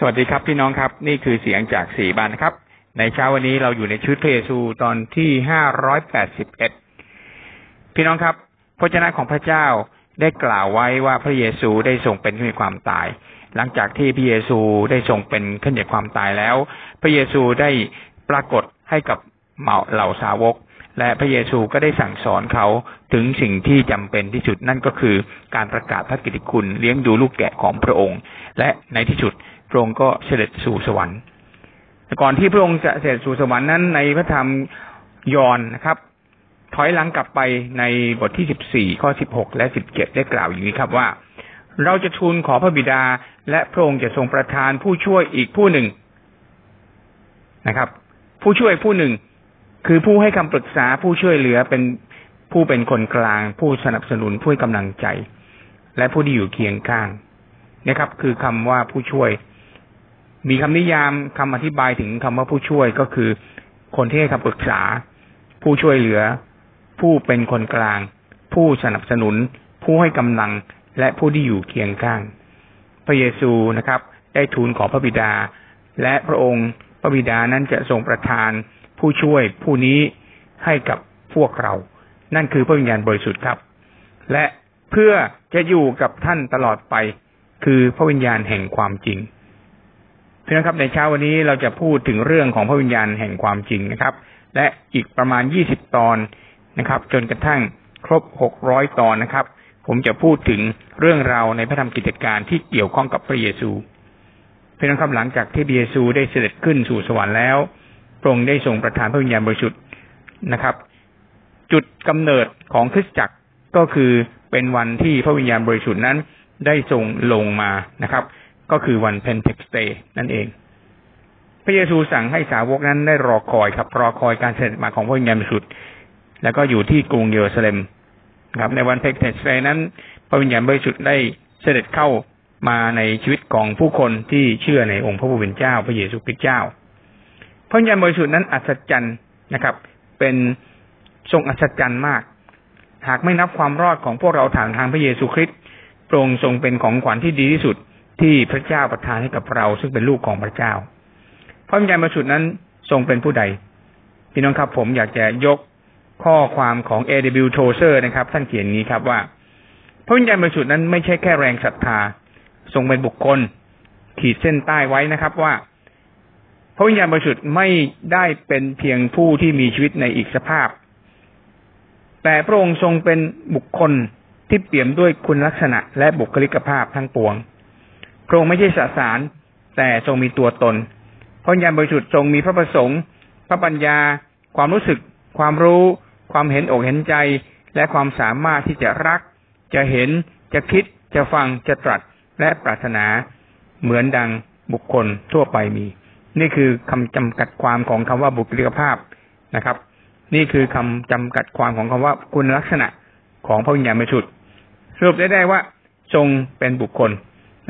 สวัสดีครับพี่น้องครับ นี่คือเสียงจากสี่บานนะครับ ในเช้าวันนี้เราอยู่ในชุดพระเยซูตอนที่ห้าร้อยแปดสิบเอ็ดพี่น้องครับ พระเจ้าของพระเจ้าได้กล่าวไว้ว่าพระเยซูได้ทรงเป็นขึ้นความตาย หลังจากที่พระเยซูได้ทรงเป็นขึ้นจากความตายแล้ว พระเยซูได้ปรากฏให้กับเหล่าสาวก และพระเยซูก็ได้สั่งสอนเขาถึงสิ่งที่จำเป็นที่สุดนั่นก็คือการประกาศพระกิตติคุณเลี้ยงดูลูกแกะของพระองค์ และในที่สุด พระองค์ก็เสด็จสู่สวรรค์ก่อนที่พระองค์จะเสด็จสู่สวรรค์นั้น ในพระธรรมยอห์นนะครับ ถอยหลังกลับไปในบทที่สิบสี่ข้อสิบหกและสิบเจ็ดได้กล่าวอย่างนี้ครับว่า เราจะทูลขอพระบิดา และพระองค์จะทรงประทานผู้ช่วยอีกผู้หนึ่งนะครับ ผู้ช่วยผู้หนึ่ง คือผู้ให้คำปรึกษาผู้ช่วยเหลือเป็นผู้เป็นคนกลาง ผู้สนับสนุนผู้ให้กำลังใจ และผู้ที่อยู่เคียงข้างนะครับ คือคำว่าผู้ช่วย มีคำนิยามคำอธิบายถึงคำว่าผู้ช่วยก็คือ คนที่ให้คำปรึกษา ผู้ช่วยเหลือ ผู้เป็นคนกลาง ผู้สนับสนุน ผู้ให้กำลังและผู้ที่อยู่เคียงข้าง พระเยซูนะครับ ได้ทูลขอพระบิดา และพระองค์พระบิดานั้นจะทรงประทาน ผู้ช่วยผู้นี้ให้กับพวกเรา นั่นคือพระวิญญาณบริสุทธิ์ครับ และเพื่อจะอยู่กับท่านตลอดไป คือพระวิญญาณแห่งความจริง พี่น้องครับในเช้าวันนี้เราจะพูดถึงเรื่องของพระวิญญาณแห่งความจริงนะครับ และอีกประมาณยี่สิบตอนนะครับ จนกระทั่งครบหกร้อยตอนนะครับ ผมจะพูดถึงเรื่องราวในพระธรรมกิจการที่เกี่ยวข้องกับพระเยซูพี่น้องครับหลังจากที่พระเยซูได้เสด็จขึ้นสู่สวรรค์แล้วพระองค์ได้ทรงประทานพระวิญญาณบริสุทธิ์นะครับ จุดกำเนิดของคริสตจักรก็คือเป็นวันที่พระวิญญาณบริสุทธิ์นั้นได้ทรงลงมานะครับ ก็คือวันเพนเทคอสต์นั่นเอง พระเยซูสั่งให้สาวกนั้นได้รอคอยครับ รอคอยการเสด็จมาของพระวิญญาณบริสุทธิ์แล้วก็อยู่ที่กรุงเยรูซาเล็มครับ ในวันเพนเทคอสต์นั้น พระวิญญาณบริสุทธิ์ได้เสด็จเข้ามาในชีวิตของผู้คนที่เชื่อในองค์พระผู้เป็นเจ้า พระเยซูคริสต์เจ้า พระวิญญาณบริสุทธิ์นั้นอัศจรรย์นะครับ เป็นทรงอัศจรรย์มาก หากไม่นับความรอดของพวกเราทางทางพระเยซูคริสต์พระองทรงเป็นของขวัญที่ดีที่สุด ที่พระเจ้าประทานให้กับเรา ซึ่งเป็นลูกของพระเจ้า พระวิญญาณบริสุทธิ์นั้นทรงเป็นผู้ใด พี่น้องครับ ผมอยากจะยกข้อความของ A.W. Tozer นะครับ ท่านเขียนนี้ครับว่า พระวิญญาณบริสุทธิ์นั้นไม่ใช่แค่แรงศรัทธา ทรงเป็นบุคคล ขีดเส้นใต้ไว้นะครับว่า พระวิญญาณบริสุทธิ์ไม่ได้เป็นเพียงผู้ที่มีชีวิตในอีกสภาพ แต่พระองค์ทรงเป็นบุคคลที่เปี่ยมด้วยคุณลักษณะและบุคลิกภาพทั้งปวง พระองค์ไม่ใช่สสาร แต่ทรงมีตัวตนพระญาณบริสุทธิ์ทรงมีพระประสงค์ พระปัญญา ความรู้สึก ความรู้ ความเห็นอกเห็นใจ และความสามารถที่จะรัก จะเห็น จะคิด จะฟัง จะตรัส และปรารถนา เหมือนดังบุคคลทั่วไปมี นี่คือคำจำกัดความของคำว่าบุคลิกภาพนะครับ นี่คือคำจำกัดความของคำว่าคุณลักษณะของพระวิญญาณบริสุทธิ์สรุปได้ได้ว่าทรงเป็นบุคคล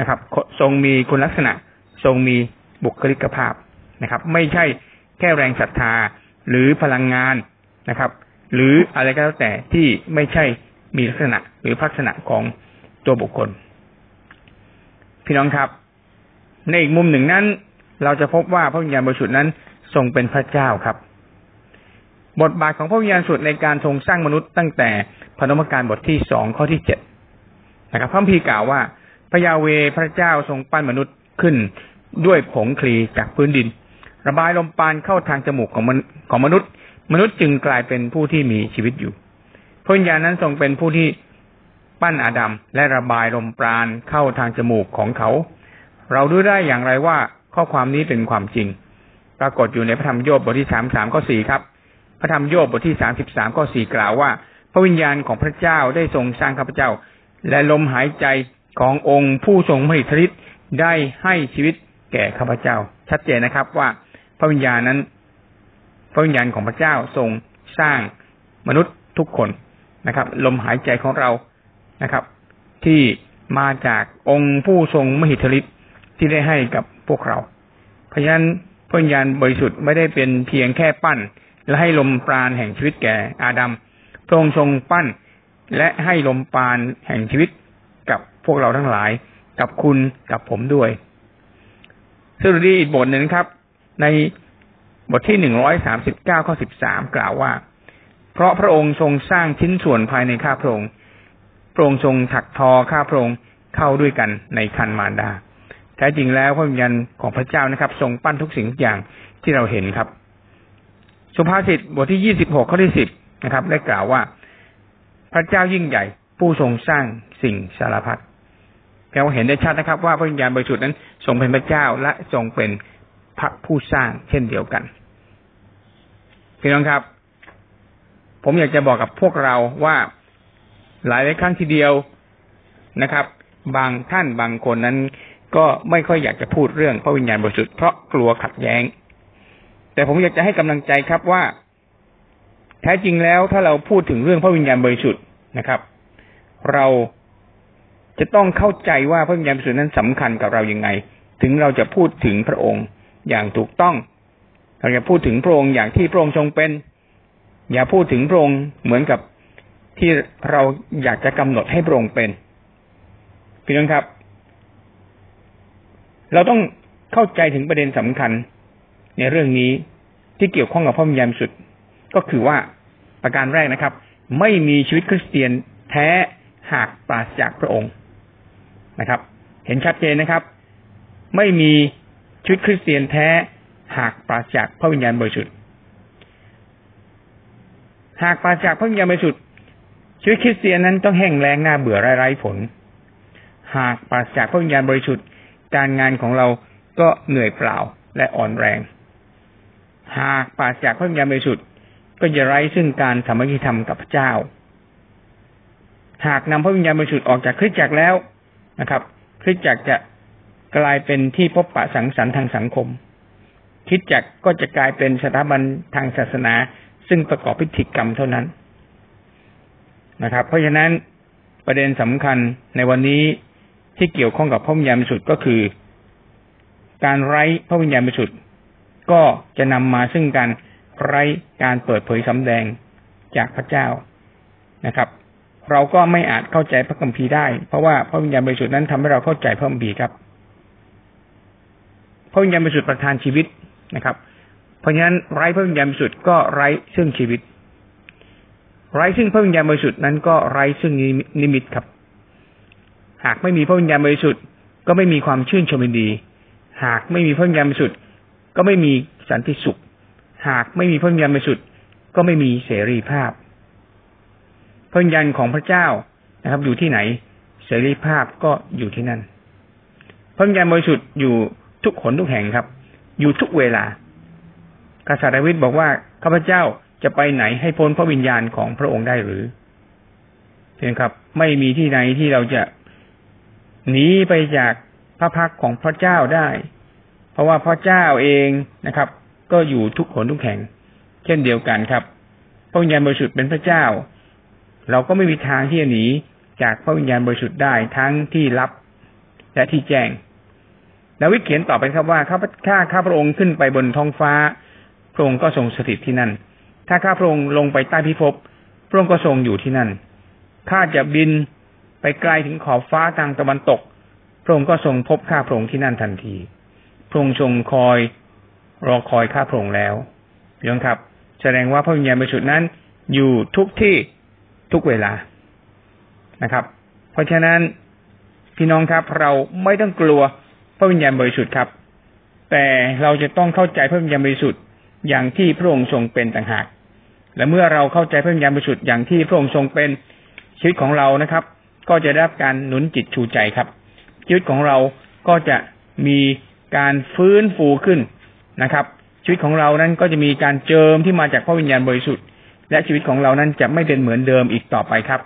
นะครับ ทรงมีคุณลักษณะ ทรงมีบุคลิกภาพนะครับ ไม่ใช่แค่แรงศรัทธาหรือพลังงานนะครับ หรืออะไรก็แล้วแต่ที่ไม่ใช่มีลักษณะหรือลักษณะของตัวบุคคล พี่น้องครับ ในอีกมุมหนึ่งนั้น เราจะพบว่าพระวิญญาณบริสุทธิ์นั้นทรงเป็นพระเจ้าครับ บทบาทของพระวิญญาณสุดในการทรงสร้างมนุษย์ตั้งแต่พนมการบทที่สองข้อที่เจ็ดนะครับพระพีกล่าวว่า พระยาเวพระเจ้าทรงปั้นมนุษย์ขึ้นด้วยผงคลีจากพื้นดิน ระบายลมปานเข้าทางจมูกของมนของมนุษย์ มนุษย์จึงกลายเป็นผู้ที่มีชีวิตอยู่พระวิญญาณนั้นทรงเป็นผู้ที่ปั้นอาดัมและระบายลมปราณเข้าทางจมูกของเขา เราดูได้อย่างไรว่าข้อความนี้เป็นความจริง ปรากฏอยู่ในพระธรรมโยบบทที่สามสามข้อสี่ครับ พระธรรมโยบบทที่สามสิบสามข้อสี่กล่าวว่า พระวิญญาณของพระเจ้าได้ทรงสร้างข้าพเจ้า และลมหายใจ ขององค์ผู้ทรงมหิทธิฤทธิ์ได้ให้ชีวิตแก่ข้าพเจ้า ชัดเจนนะครับว่าพระวิญญาณนั้น พระวิญญาณของพระเจ้าทรงสร้างมนุษย์ทุกคนนะครับ ลมหายใจของเรานะครับ ที่มาจากองค์ผู้ทรงมหิทธิฤทธิ์ที่ได้ให้กับพวกเรา เพราะฉะนั้นพระวิญญาณบริสุทธิ์ไม่ได้เป็นเพียงแค่ปั้น และให้ลมปราณแห่งชีวิตแก่อาดัมพระองค์ทรงปั้น และให้ลมปราณแห่งชีวิต พวกเราทั้งหลาย กับคุณกับผมด้วยสรุดีอีกบทหนึ่งครับ ในบทที่หนึ่งร้อยสามสิบเก้าข้อสิบสามกล่าวว่า เพราะพระองค์ทรงสร้างชิ้นส่วนภายในข้าพระองค์พระองค์ทรงถักทอข้าพระองค์เข้าด้วยกันในคันมารดาแท้จริงแล้วพระวิญญาณของพระเจ้านะครับ ทรงปั้นทุกสิ่งทุกอย่างที่เราเห็นครับ สุภาษิตบทที่ยี่สิบหกข้อที่สิบนะครับ ได้กล่าวว่า พระเจ้ายิ่งใหญ่ผู้ทรงสร้างสิ่งสารพัด เราเห็นได้ชัดนะครับ ว่าพระวิญญาณบริสุทธิ์นั้นทรงเป็นพระเจ้าและทรงเป็นพระผู้สร้างเช่นเดียวกันพี่น้องครับ ผมอยากจะบอกกับพวกเราว่าหลายหลายครั้งทีเดียวนะครับ บางท่านบางคนนั้น ก็ไม่ค่อยอยากจะพูดเรื่องพระวิญญาณบริสุทธิ์เพราะกลัวขัดแย้ง แต่ผมอยากจะให้กำลังใจครับว่า แท้จริงแล้วถ้าเราพูดถึงเรื่องพระวิญญาณบริสุทธิ์นะครับ เรา จะต้องเข้าใจว่าพระวิญญาณบริสุทธิ์นั้นสำคัญกับเรายังไง ถึงเราจะพูดถึงพระองค์อย่างถูกต้อง เราจะพูดถึงพระองค์อย่างที่พระองค์ทรงเป็น อย่าพูดถึงพระองค์เหมือนกับที่เราอยากจะกำหนดให้พระองค์เป็นพี่น้องครับ เราต้องเข้าใจถึงประเด็นสำคัญ ในเรื่องนี้ที่เกี่ยวข้องกับพระวิญญาณสุด ก็คือว่าประการแรกนะครับ ไม่มีชีวิตคริสเตียนแท้หากปราศจากพระองค์ นะครับ เห็นชัดเจนนะครับ ไม่มีชีวิตคริสเตียนแท้หากปราศจากพระวิญญาณบริสุทธิ์หากปราศจากพระวิญญาณบริสุทธิ์ชีวิตคริสเตียนนั้นต้องแห้งแล้งหน้าเบื่อไร้ผล หากปราศจากพระวิญญาณบริสุทธิ์การงานของเราก็เหนื่อยเปล่าและอ่อนแรง หากปราศจากพระวิญญาณบริสุทธิ์ก็จะไร้ซึ่งการสามัคคีธรรมกับพระเจ้า หากนำพระวิญญาณบริสุทธิ์ออกจากคริสตจักรแล้ว นะครับคริสตจักรจะกลายเป็นที่พบปะสังสรรค์ทางสังคมคริสตจักรก็จะกลายเป็นสถาบันทางศาสนา ซึ่งประกอบพิธีกรรมเท่านั้นนะครับ เพราะฉะนั้นประเด็นสำคัญในวันนี้ที่เกี่ยวข้องกับพระวิญญาณบริสุทธิ์ก็คือ การไร้พระวิญญาณบริสุทธิ์ก็จะนำมาซึ่งการไร้การเปิดเผยสำแดงจากพระเจ้านะครับ เราก็ไม่อาจเข้าใจพระคัมภีร์ได้ เพราะว่าพระวิญญาณบริสุทธิ์นั้นทำให้เราเข้าใจพระคัมภีร์ครับ พระวิญญาณบริสุทธิ์ประทานชีวิตนะครับ เพราะฉะนั้นไร้พระวิญญาณบริสุทธิ์ก็ไร้ซึ่งชีวิต ไร้ซึ่งพระวิญญาณบริสุทธิ์นั้นก็ไร้ซึ่งนิมิตครับ หากไม่มีพระวิญญาณบริสุทธิ์ก็ไม่มีความชื่นชมยินดี หากไม่มีพระวิญญาณบริสุทธิ์ก็ไม่มีสันติสุข หากไม่มีพระวิญญาณบริสุทธิ์ก็ไม่มีเสรีภาพ พระวิญญาณของพระเจ้านะครับ อยู่ที่ไหน เสรีภาพก็อยู่ที่นั่น พระวิญญาณบริสุทธิ์อยู่ทุกขนทุกแห่งครับ อยู่ทุกเวลากษัตริย์ดาวิดบอกว่าข้าพเจ้าจะไปไหนให้พ้นพระวิญญาณของพระองค์ได้หรือเพียงครับ ไม่มีที่ไหนที่เราจะหนีไปจากพระพักของพระเจ้าได้ เพราะว่าพระเจ้าเองนะครับ ก็อยู่ทุกขนทุกแห่ง เช่นเดียวกันครับพระวิญญาณบริสุทธิ์เป็นพระเจ้า เราก็ไม่มีทางที่จะหนีจากพระวิญญาณบริสุทธิ์ได้ทั้งที่ลับและที่แจ้งดาวิดเขียนต่อไปครับว่าข้าข้าข้าพระองค์ขึ้นไปบนท้องฟ้า พระองค์ก็ทรงสถิตที่นั่น ถ้าข้าพระองค์ลงไปใต้พิภพพระองค์ก็ทรงอยู่ที่นั่นข้าจะบินไปไกลถึงขอบฟ้าทางตะวันตก พระองค์ก็ทรงพบข้าพระองค์ที่นั่นทันที พระองค์ทรงคอยรอคอยข้าพระองค์แล้วพี่น้องครับ แสดงว่าพระวิญญาณบริสุทธิ์นั้นอยู่ทุกที่ ทุกเวลานะครับ เพราะฉะนั้นพี่น้องครับ เราไม่ต้องกลัวพระวิญญาณบริสุทธิ์ครับ แต่เราจะต้องเข้าใจพระวิญญาณบริสุทธิ์อย่างที่พระองค์ทรงเป็นต่างหาก และเมื่อเราเข้าใจพระวิญญาณบริสุทธิ์อย่างที่พระองค์ทรงเป็นชีวิตของเรานะครับ ก็จะได้รับการหนุนจิตชูใจครับชีวิตของเราก็จะมีการฟื้นฟูขึ้นนะครับชีวิตของเรานั้นก็จะมีการเจิมที่มาจากพระวิญญาณบริสุทธิ์ และชีวิตของเรานั้นจะไม่เป็นเหมือนเดิมอีกต่อไปครับ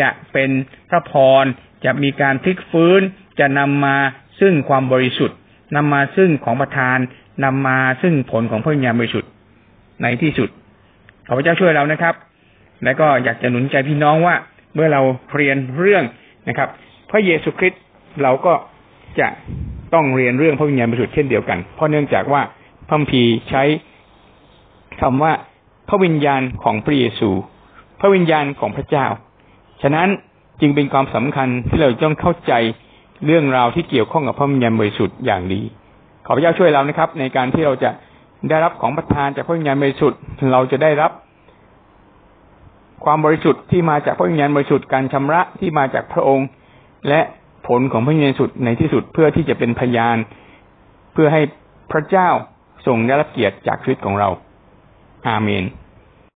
จะเป็นพระพร จะมีการพลิกฟื้น จะนำมาซึ่งความบริสุทธิ์นำมาซึ่งของประทานนำมาซึ่งผลของพระวิญญาณบริสุทธิ์ในที่สุด ขอพระเจ้าช่วยเรานะครับ และก็อยากจะหนุนใจพี่น้องว่า เมื่อเราเรียนเรื่องนะครับ พระเยซูคริสต์เราก็จะต้องเรียนเรื่องพระวิญญาณบริสุทธิ์เช่นเดียวกัน เพราะเนื่องจากว่าพระพีใช้คำว่า พระวิญญาณของพระเยซู พระวิญญาณของพระเจ้า ฉะนั้นจึงเป็นความสำคัญที่เราต้องเข้าใจเรื่องราวที่เกี่ยวข้องกับพระวิญญาณบริสุทธิ์อย่างดีขอพระเจ้าช่วยเรานะครับ ในการที่เราจะได้รับของประทานจากพระวิญญาณบริสุทธิ์เราจะได้รับ ความบริสุทธิ์ที่มาจากพระวิญญาณบริสุทธิ์การชำระที่มาจากพระองค์ และผลของพระวิญญาณบริสุดในที่สุดเพื่อที่จะเป็นพยาน เพื่อให้พระเจ้าทรงได้รับเกียรติจากชีวิตของเรา อาเมน